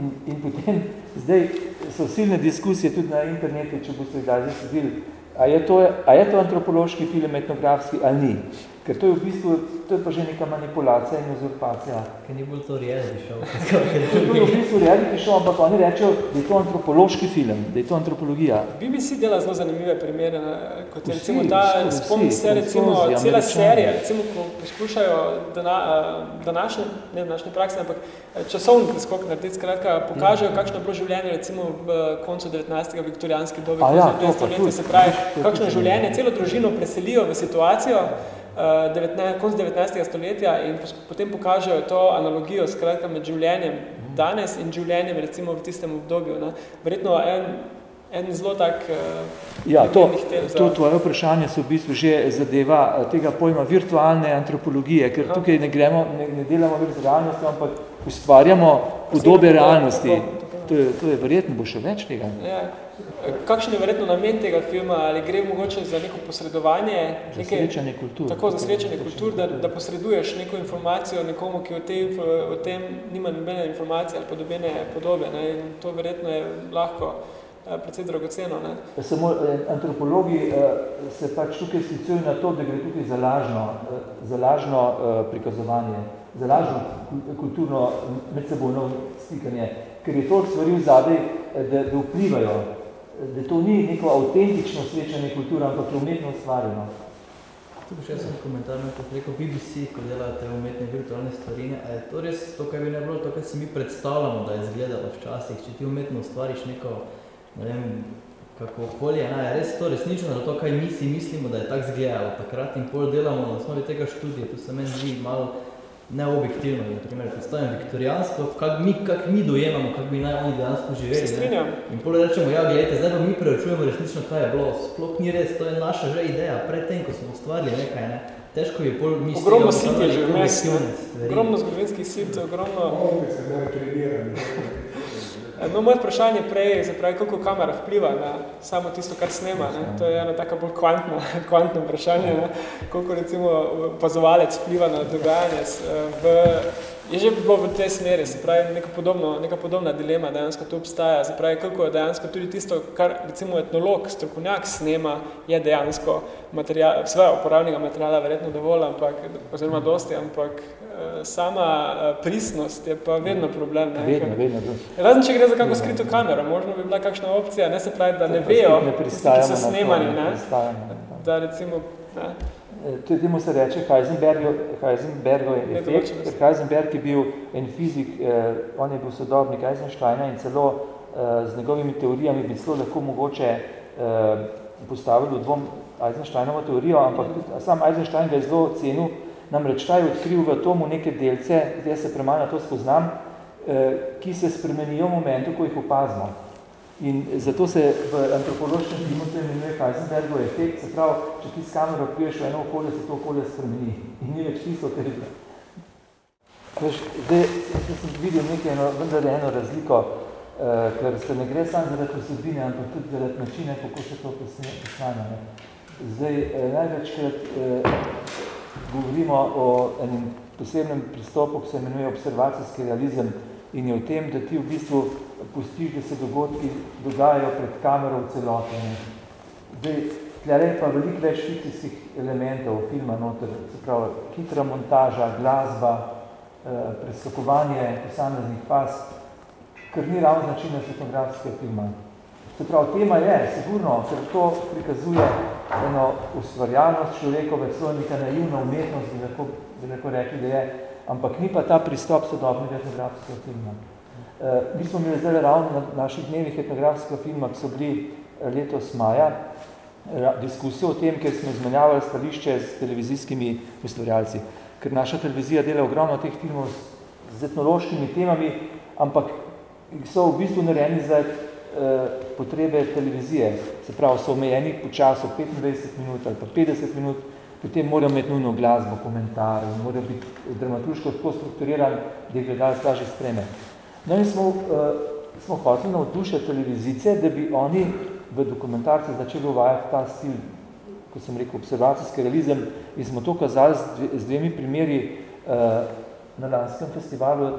In, in potem Zdaj so silne diskusije tudi na internetu, če boste kdaj zasledili, a je, to, a je to antropološki film etnografski ali ni. Ker to je v bistvu, to je pa že neka manipulacija in uzurpacija. Ker ni bolj to reality show. to je v bistvu reality show, ampak oni rečejo, da je to antropološki film, da je to antropologija. BBC dela zelo zanimive primere, kot je recimo ta, spomni se recimo cela serija, recimo ko poskušajo dana, današnje, ne današnje prakse, ampak časovni preskok narediti, skratka, pokažejo, kakšno je bilo življenje recimo v koncu 19. viktorijanske dobe, ja, se pravi, kakšno življenje, celo družino preselijo v situacijo, 19, konc 19. stoletja in potem pokažejo to analogijo skratka med življenjem danes in življenjem recimo v tistem obdobju. Ne. Verjetno en, en zelo tak uh, ja, to, za... to tvoje vprašanje se v bistvu že zadeva tega pojma virtualne antropologije, ker tukaj ne, gremo, ne, ne delamo več z realnosti, ampak ustvarjamo podobe realnosti. To je, to je verjetno, bo še več tega. Ja. Kakšen je verjetno namen tega filma? Ali gre mogoče za neko posredovanje? Za srečanje kultur. Tako, za srečanje kultur, da, da posreduješ neko informacijo nekomu, ki o tem, o tem nima nobene informacije ali podobene podobe. Ne? In to verjetno je lahko eh, predvsej dragoceno. Ne? Samo eh, antropologi eh, se pač tukaj sklicujo na to, da gre tukaj za lažno, za lažno prikazovanje, za lažno kulturno medsebojno stikanje, ker je to stvari v zadej, da, da vplivajo da to ni neko avtentično srečanje kulture, ampak je umetno ustvarjeno. Tu bi še sem komentar nekaj preko BBC, ko delate umetne virtualne stvarine. A je to res to, kaj bi ne bilo, to, kaj si mi predstavljamo, da je izgledalo včasih, če ti umetno ustvariš neko, ne vem, kako okolje, ne, je res to resnično, da to, kaj mi si mislimo, da je tak zgledalo takrat in pol delamo na osnovi tega študija, to se meni zdi malo neobjektivno, na primer, predstavljam viktorijansko, kak mi, kak mi dojemamo, kak bi naj oni dejansko živeli. Se strinjam. Ne? In potem rečemo, ja, gledajte, zdaj pa mi preučujemo resnično, kaj je bilo. Sploh ni res, to je naša že ideja, predtem, ko smo ustvarili nekaj, ne? Težko je pol mi Ogromno sit je že vmes, ogromno zgodovinskih sit, ogromno... Ovo se ne trenirali. No, moje vprašanje prej, se pravi, koliko kamera vpliva na samo tisto, kar snema, ne? to je eno tako bolj kvantno, kvantno vprašanje, ne? koliko recimo opazovalec vpliva na dogajanje v je že bilo v tej smeri, se pravi, neka, podobno, neka podobna dilema dejansko tu obstaja, se pravi, kako je dejansko tudi tisto, kar recimo etnolog, strokovnjak snema, je dejansko material, svoje uporabnega materiala verjetno dovolj, ampak, oziroma dosti, ampak eh, sama eh, pristnost je pa vedno problem. Ne? Vedno, vedno. Razen, če gre za kako skrito kamero, možno bi bila kakšna opcija, ne se pravi, da ne vejo, ne ki so snemani, ne? da recimo, ne? Tudi temu se reče Heisenbergov efekt, ker Heisenberg je bil en fizik, eh, on je bil sodobnik Eisensteina in celo eh, z njegovimi teorijami bi celo lahko mogoče eh, postavili v dvom Eisensteinovo teorijo, ampak tudi sam Eisenstein ga je zelo cenil, namreč ta je odkril v atomu neke delce, zdaj se premalo to spoznam, eh, ki se spremenijo v momentu, ko jih opazimo. In zato se v antropološkem to imenuje Heisenbergov efekt, se pravi, če ti s kamero priješ v eno okolje, se to okolje spremeni. In ni več tisto, kar je bilo. Zdaj, jaz sem videl nekaj eno, vendar eno razliko, eh, ker se ne gre samo zaradi vsebine, ampak tudi zaradi načine, kako se to posnane. Zdaj, eh, največkrat eh, govorimo o enem posebnem pristopu, ki se imenuje observacijski realizem in je v tem, da ti v bistvu pustiš, da se dogodki dogajajo pred kamero v celoti. Zdaj, tlere pa veliko več fikcijskih elementov filma noter, se pravi, hitra montaža, glasba, eh, preskakovanje posameznih faz, kar ni ravno značina fotografskega filma. Se pravi, tema je, sigurno, ker to prikazuje eno ustvarjalnost človekove, celo neka naivna umetnost, bi lahko, bi lahko rekli, da je, ampak ni pa ta pristop sodobnega etnografskega filma. Uh, mi smo imeli zdaj ravno na naših dnevih etnografskega filma, ki so bili eh, letos maja, diskusijo o tem, ker smo izmenjavali stališče s televizijskimi ustvarjalci. Ker naša televizija dela ogromno teh filmov z, etnološkimi temami, ampak so v bistvu narejeni za potrebe televizije. Se pravi, so omejeni po času 25 minut ali pa 50 minut, potem morajo imeti nujno glasbo, komentar, morajo biti dramaturško tako strukturiran, da jih gledalec lažje spreme. No in smo, uh, smo hoteli navdušiti televizice, da bi oni v dokumentarcih začeli uvajati ta stil, kot sem rekel, observacijski realizem in smo to kazali z, dve, z dvemi primeri uh, na lanskem festivalu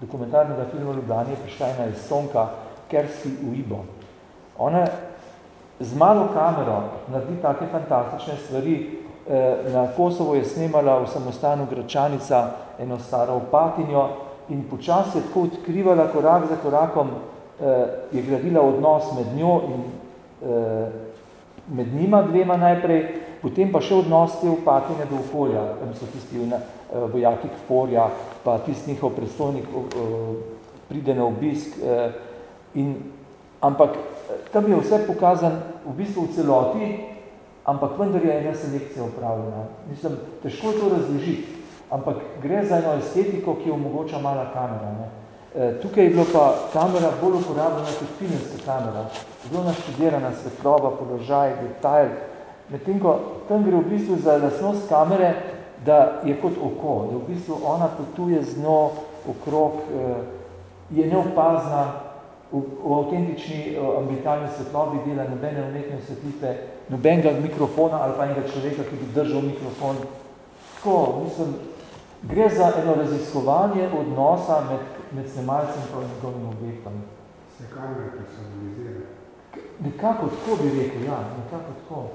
dokumentarnega filma Ljubljani je prišla ena Estonka Kerski Uibo. Ona z malo kamero naredi take fantastične stvari. Na Kosovo je snemala v samostanu Gračanica eno staro opatinjo, in počasi je tako odkrivala korak za korakom, eh, je gradila odnos med njo in eh, med njima dvema najprej, potem pa še odnos te upatine do okolja, tam so tisti eh, vojaki Kforja, pa tisti njihov predstavnik eh, pride na obisk. Eh, in, ampak eh, tam je vse pokazan v bistvu v celoti, ampak vendar je ena selekcija upravljena. Mislim, težko to razložiti ampak gre za eno estetiko, ki omogoča mala kamera. Ne. E, tukaj je bilo pa kamera bolj uporabljena kot filmska kamera, zelo naštudirana svetloba, položaj, detajl, medtem ko tam gre v bistvu za lasnost kamere, da je kot oko, da v bistvu ona potuje z njo okrog, e, je neopazna, v, v avtentični ambientalni svetlobi dela nobene umetne osvetlitve, nobenega mikrofona ali pa enega človeka, ki bi držal mikrofon. Tako, mislim, Gre za eno raziskovanje odnosa med, med snemalcem in njegovim objektom. Se kamere personalizira? Nekako tako bi rekel, ja, nekako tako.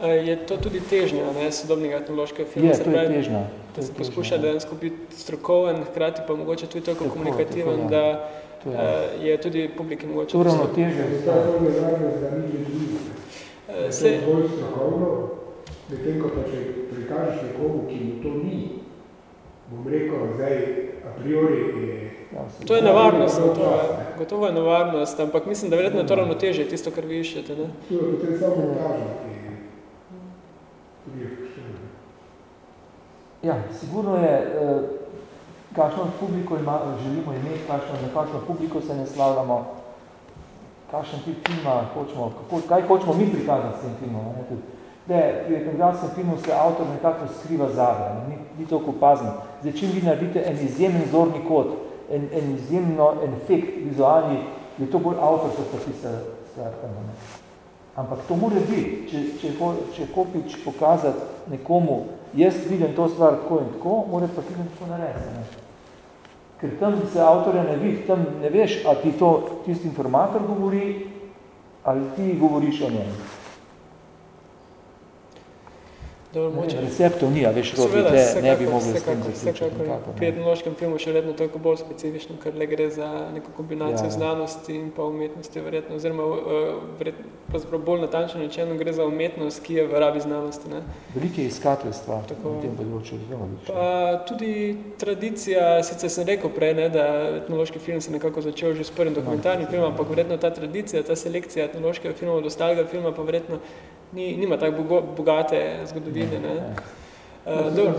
E, je to tudi težnja ne, sodobnega etnološkega filma? Je, to je težnja. Da se poskuša ja. dejansko biti strokoven, hkrati pa mogoče tudi toliko komunikativen, tako, ja. da to je. Uh, je tudi publiki mogoče... To ravno težnja. To je ravno da ni ljudi. Se... medtem ko pa če prikažeš nekomu, ki mu to ni, bom rekel, zdaj a priori je... To je nevarnost, gotovo, gotovo je nevarnost, ampak mislim, da verjetno je to ravno teže, tisto, kar vi iščete. Ne? To je potem samo montaža, ki je Ja, sigurno je, eh, kakšno publiko ima, želimo imeti, kakšno, na kakšno publiko se ne slavljamo, kakšen tip filma hočemo, kako, kaj hočemo mi prikazati s tem filmom. Ne? Tudi, da pri etnografskem filmu se avtor nekako skriva zadaj, ni, ni toliko opazen. Zdaj, čim vi naredite en izjemen zorni kot, en, en izjemno en efekt vizualni, je to bolj avtor, kot pa tista stvar. Ne? Ampak to mora biti, če, če, če Kopič pokazati nekomu, jaz vidim to stvar tako in tako, mora pa film tako narediti. Ne? Ker tam se avtorja ne vidi, tam ne veš, a ti to tisti informator govori, ali ti govoriš o njem. Dobro, moče. Receptov ni, a veš, robi, te ne bi mogli s tem zaključiti. Pri etnološkem filmu še vedno toliko bolj specifično, ker le gre za neko kombinacijo ja. znanosti in pa umetnosti, verjetno, oziroma uh, verjetno, bolj natančno rečeno gre za umetnost, ki je v rabi znanosti. Ne? Velike iskateljstva Tako, na tem področju. Pa tudi tradicija, sicer sem rekel prej, ne, da etnološki film se nekako začel že s prvim dokumentarnim no, filmom, ampak verjetno ta tradicija, ta selekcija etnološkega filma od ostalega filma pa verjetno ni, nima tako bogate zgodovine. Ne? Uh, do...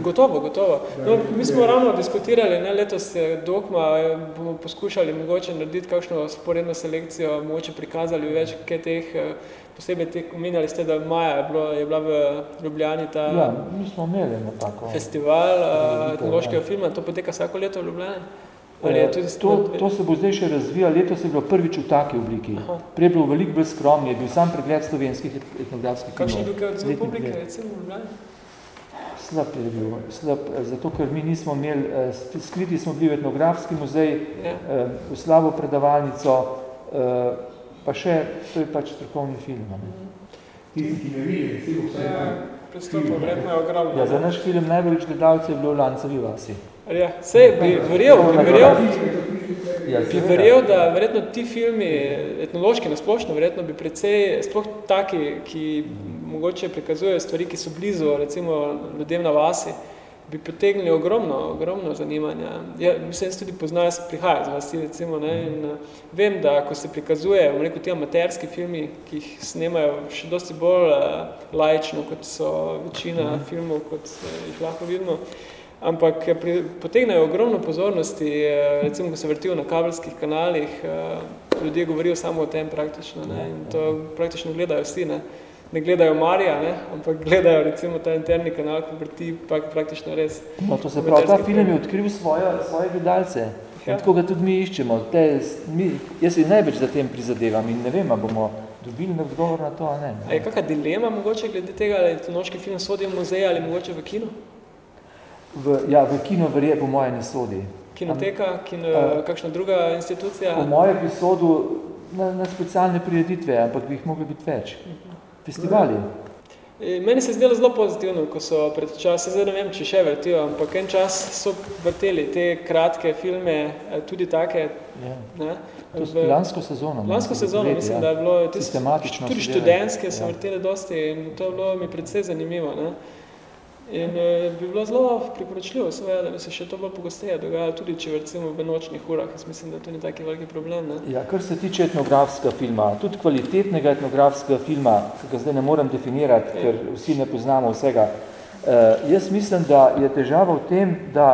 Gotovo, gotovo. No, mi smo ravno diskutirali, ne, letos dogma, eh, bomo poskušali mogoče narediti kakšno sporedno selekcijo, mogoče prikazali več kaj teh, eh, posebej te, omenjali ste, da maja je, bilo, je bila v Ljubljani ta ja, mi smo imeli tako. festival uh, etnološkega filma, to poteka vsako leto v Ljubljani. Ali tudi to, to se bo zdaj še razvijalo, letos je bilo prvič v taki obliki. Aha. Prej je bilo veliko bolj skromni, je bil sam pregled slovenskih etnografskih filmov. Kakšen je bil kaj odziv publike, recimo? Slab je bil, slab, eh, zato ker mi nismo imeli, eh, skriti smo bili v etnografski muzej, ja. Eh, v slabo predavalnico, pa še, to je pač strokovni film. Ne? Tisti, ki ne vidi, recimo vse ja, pristopno, vredno je ogromno. Ja, za naš film najbolj gledalcev je bilo v Lancovi vasi. Ja, sej, bi verjel, bi verjel, bi verjel, da verjetno ti filmi, etnološki nasplošno, verjetno bi precej, sploh taki, ki mogoče prikazujejo stvari, ki so blizu, recimo ljudem na vasi, bi potegnili ogromno, ogromno zanimanja. Ja, mislim, jaz tudi poznam, jaz prihajam z vasi, recimo, ne, in vem, da ko se prikazuje, v rekel, ti amaterski filmi, ki jih snemajo še dosti bolj uh, laično, kot so večina mhm. filmov, kot uh, jih lahko vidimo, ampak pri, potegnejo ogromno pozornosti, recimo, ko se vrtijo na kabelskih kanalih, eh, ljudje govorijo samo o tem praktično ne, in to praktično gledajo vsi, ne. ne gledajo Marija, ne, ampak gledajo recimo ta interni kanal, ki vrti praktično res. No, to se pravi, ta film je odkril svoje, svoje gledalce. Ja. Tako ga tudi mi iščemo. Te, mi, jaz se največ za tem prizadevam in ne vem, bomo dobili odgovor na to, a ne. A je kakšna dilema mogoče glede tega, ali to noški film sodi v muzej ali mogoče v kino? V, ja, v kino verje po moje ne sodi. Kinoteka, kino, uh, kakšna druga institucija? Po moje bi sodu na, na specialne prireditve, ampak bi jih mogli biti več. Festivali. E, meni se zdelo zelo pozitivno, ko so pred časi, zdaj ne vem, če še vrtijo, ampak en čas so vrteli te kratke filme, e, tudi take. Ja. Ne? To je lansko sezono. Lansko sezono, mislim, ja. da je bilo sistematično. Tudi študentske so ja. vrteli dosti in to je bilo mi predvsej zanimivo. Ne? In uh, bi bilo zelo priporočljivo, seveda, da bi se še to bolj pogosteje dogajalo, tudi če recimo v nočnih urah. Jaz mislim, da to ni taki veliki problem. Ne? Ja, kar se tiče etnografskega filma, tudi kvalitetnega etnografskega filma, ki ga zdaj ne morem definirati, ker vsi ne poznamo vsega, uh, jaz mislim, da je težava v tem, da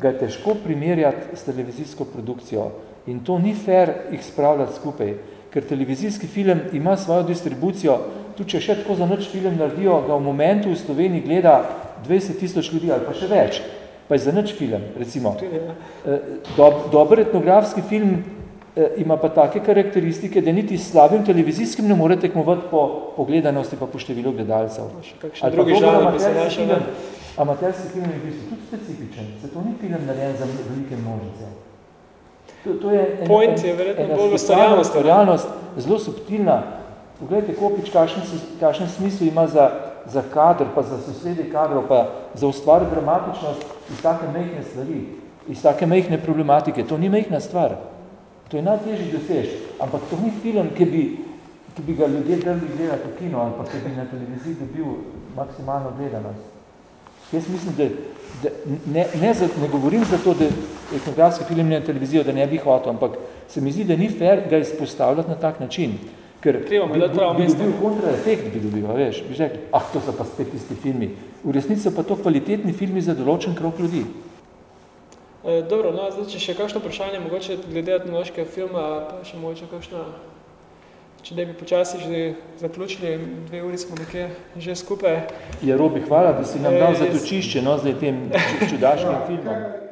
ga je težko primerjati s televizijsko produkcijo. In to ni fair jih spravljati skupaj, ker televizijski film ima svojo distribucijo, tudi če še tako za noč film naredijo, ga v momentu v Sloveniji gleda 20 tisoč ljudi ali pa še več, pa je za nič film, recimo. Eh, dob, dober etnografski film eh, ima pa take karakteristike, da niti s slabim televizijskim ne more tekmovati po pogledanosti pa po številu gledalcev. Ali drugi žal, bi se našel, film, amaterski film je v bistvu tudi specifičen, zato ni film narejen za velike množice. To, to je en, Point je verjetno bolj v realnost, zelo subtilna. Poglejte, Kopič, kakšen, kakšen smisel ima za za kadr, pa za sosedi kadrov, pa za ustvar dramatičnost iz take mehne stvari, iz take mehne problematike. To ni mehna stvar. To je najtežji dosež. Ampak to ni film, ki bi, ki bi ga ljudje drli gledati v kino, ali pa ki bi na televiziji dobil maksimalno gledanost. Jaz mislim, da, da ne, ne, za, ne govorim za to, da etnografski film na televizijo, da ne bi hotel, ampak se mi zdi, da ni fair ga izpostavljati na tak način. Ker bi, Treba je dati pravo bi, bi mesto. dobil kontraefekt, bi dobil, veš, bi rekel, ah, to so pa spet tisti filmi. V resnici so pa to kvalitetni filmi za določen krok ljudi. E, dobro, no, zdaj, če še kakšno vprašanje, mogoče glede etnološkega filma, pa še mogoče kakšno, če ne bi počasi že zaključili, dve uri smo nekje že skupaj. Ja, Robi, hvala, da si nam dal Ej, zatočišče, no, zdaj tem čudaškim filmom. Kaj-